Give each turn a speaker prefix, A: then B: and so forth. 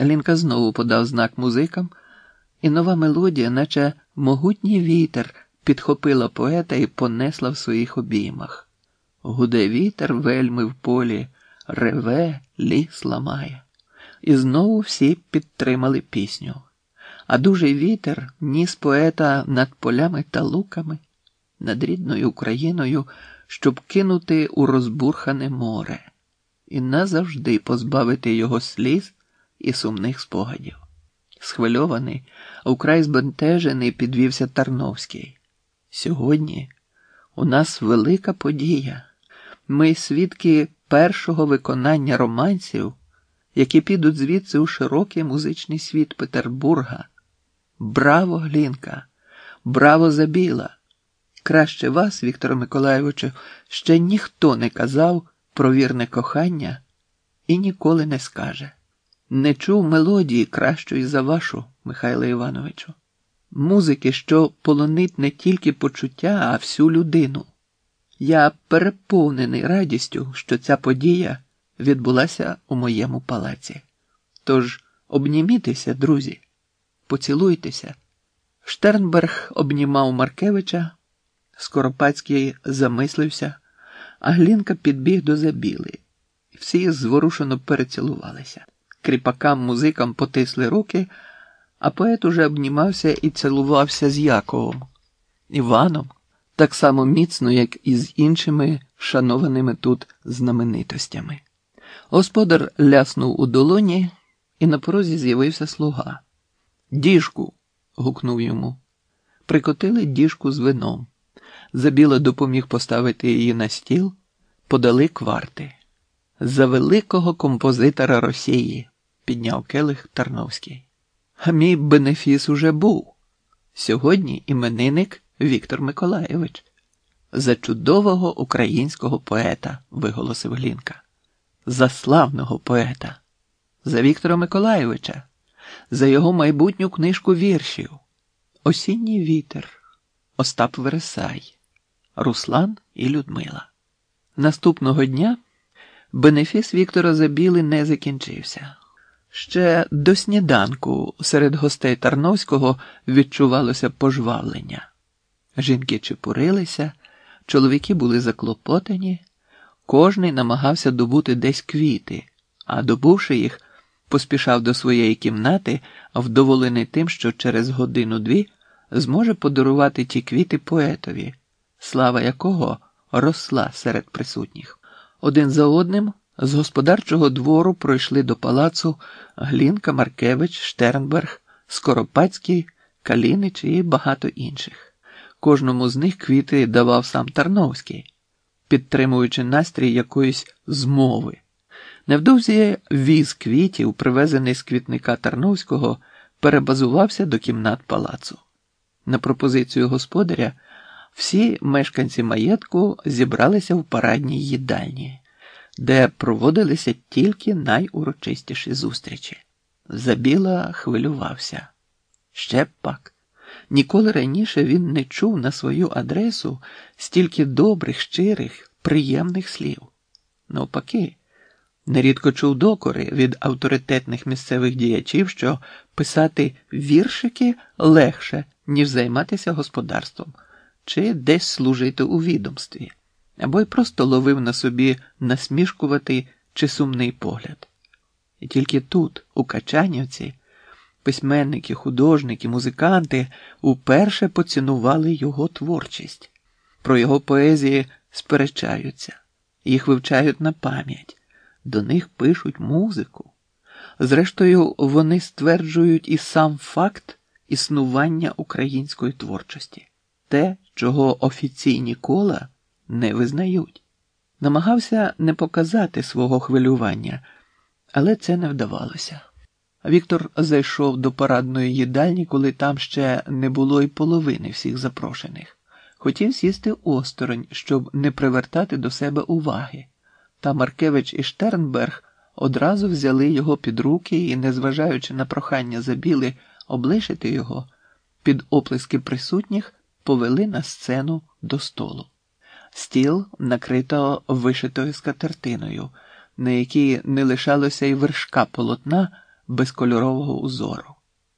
A: Лінка знову подав знак музикам, і нова мелодія, наче могутній вітер, підхопила поета і понесла в своїх обіймах. Гуде вітер вельми в полі, реве, ліс ламає. І знову всі підтримали пісню. А дужий вітер ніс поета над полями та луками, над рідною Україною, щоб кинути у розбурхане море і назавжди позбавити його сліз і сумних спогадів. Схвильований, а вкрай збентежений підвівся Тарновський. Сьогодні у нас велика подія. Ми свідки першого виконання романців, які підуть звідси у широкий музичний світ Петербурга. Браво, Глінка! Браво Забіла! Краще вас, Вікторе Миколайовичу, ще ніхто не казав про вірне кохання і ніколи не скаже. Не чув мелодії кращої за вашу, Михайло Івановичу, музики, що полонить не тільки почуття, а всю людину. Я переповнений радістю, що ця подія відбулася у моєму палаці. Тож обнімітеся, друзі, поцілуйтеся. Штернберг обнімав Маркевича, Скоропадський замислився, а Глінка підбіг до забіли. Всі зворушено перецілувалися. Кріпакам музикам потисли руки, а поет уже обнімався і цілувався з Яковом, Іваном, так само міцно, як і з іншими шанованими тут знаменитостями. Господар ляснув у долоні, і на порозі з'явився слуга. Діжку. гукнув йому. Прикотили діжку з вином. Забіла допоміг поставити її на стіл, подали кварти. За великого композитора Росії, підняв келих Тарновський. А мій бенефіс уже був. Сьогодні іменинник Віктор Миколаєвич. За чудового українського поета, виголосив Глінка. За славного поета, за Віктора Миколаєвича, за його майбутню книжку віршів. Осінній вітер, Остап Вересай, Руслан і Людмила. Наступного дня бенефіс Віктора Забіли не закінчився. Ще до сніданку серед гостей Тарновського відчувалося пожвавлення. Жінки чепурилися, чоловіки були заклопотані, кожний намагався добути десь квіти, а добувши їх, поспішав до своєї кімнати, вдоволений тим, що через годину-дві зможе подарувати ті квіти поетові, слава якого росла серед присутніх. Один за одним з господарчого двору пройшли до палацу Глінка, Маркевич, Штернберг, Скоропадський, Калінич і багато інших. Кожному з них квіти давав сам Тарновський, підтримуючи настрій якоїсь змови. Невдовзі віз квітів, привезений з квітника Тарновського, перебазувався до кімнат палацу. На пропозицію господаря всі мешканці маєтку зібралися в парадній їдальні, де проводилися тільки найурочистіші зустрічі. Забіла хвилювався. Ще пак. Ніколи раніше він не чув на свою адресу стільки добрих, щирих, приємних слів. Навпаки, нерідко чув докори від авторитетних місцевих діячів, що писати віршики легше, ніж займатися господарством, чи десь служити у відомстві, або й просто ловив на собі насмішкуватий чи сумний погляд. І тільки тут, у Качанівці, письменники, художники, музиканти уперше поцінували його творчість, про його поезії сперечаються, їх вивчають на пам'ять, до них пишуть музику. Зрештою, вони стверджують і сам факт існування української творчості, те, чого офіційні кола не визнають. Намагався не показати свого хвилювання, але це не вдавалося. Віктор зайшов до парадної їдальні, коли там ще не було й половини всіх запрошених. Хотів сісти осторонь, щоб не привертати до себе уваги. Та Маркевич і Штернберг одразу взяли його під руки і, незважаючи на прохання забіли облишити його, під оплески присутніх повели на сцену до столу. Стіл накрито вишитою скатертиною, на якій не лишалося й вершка полотна безкольорового узору.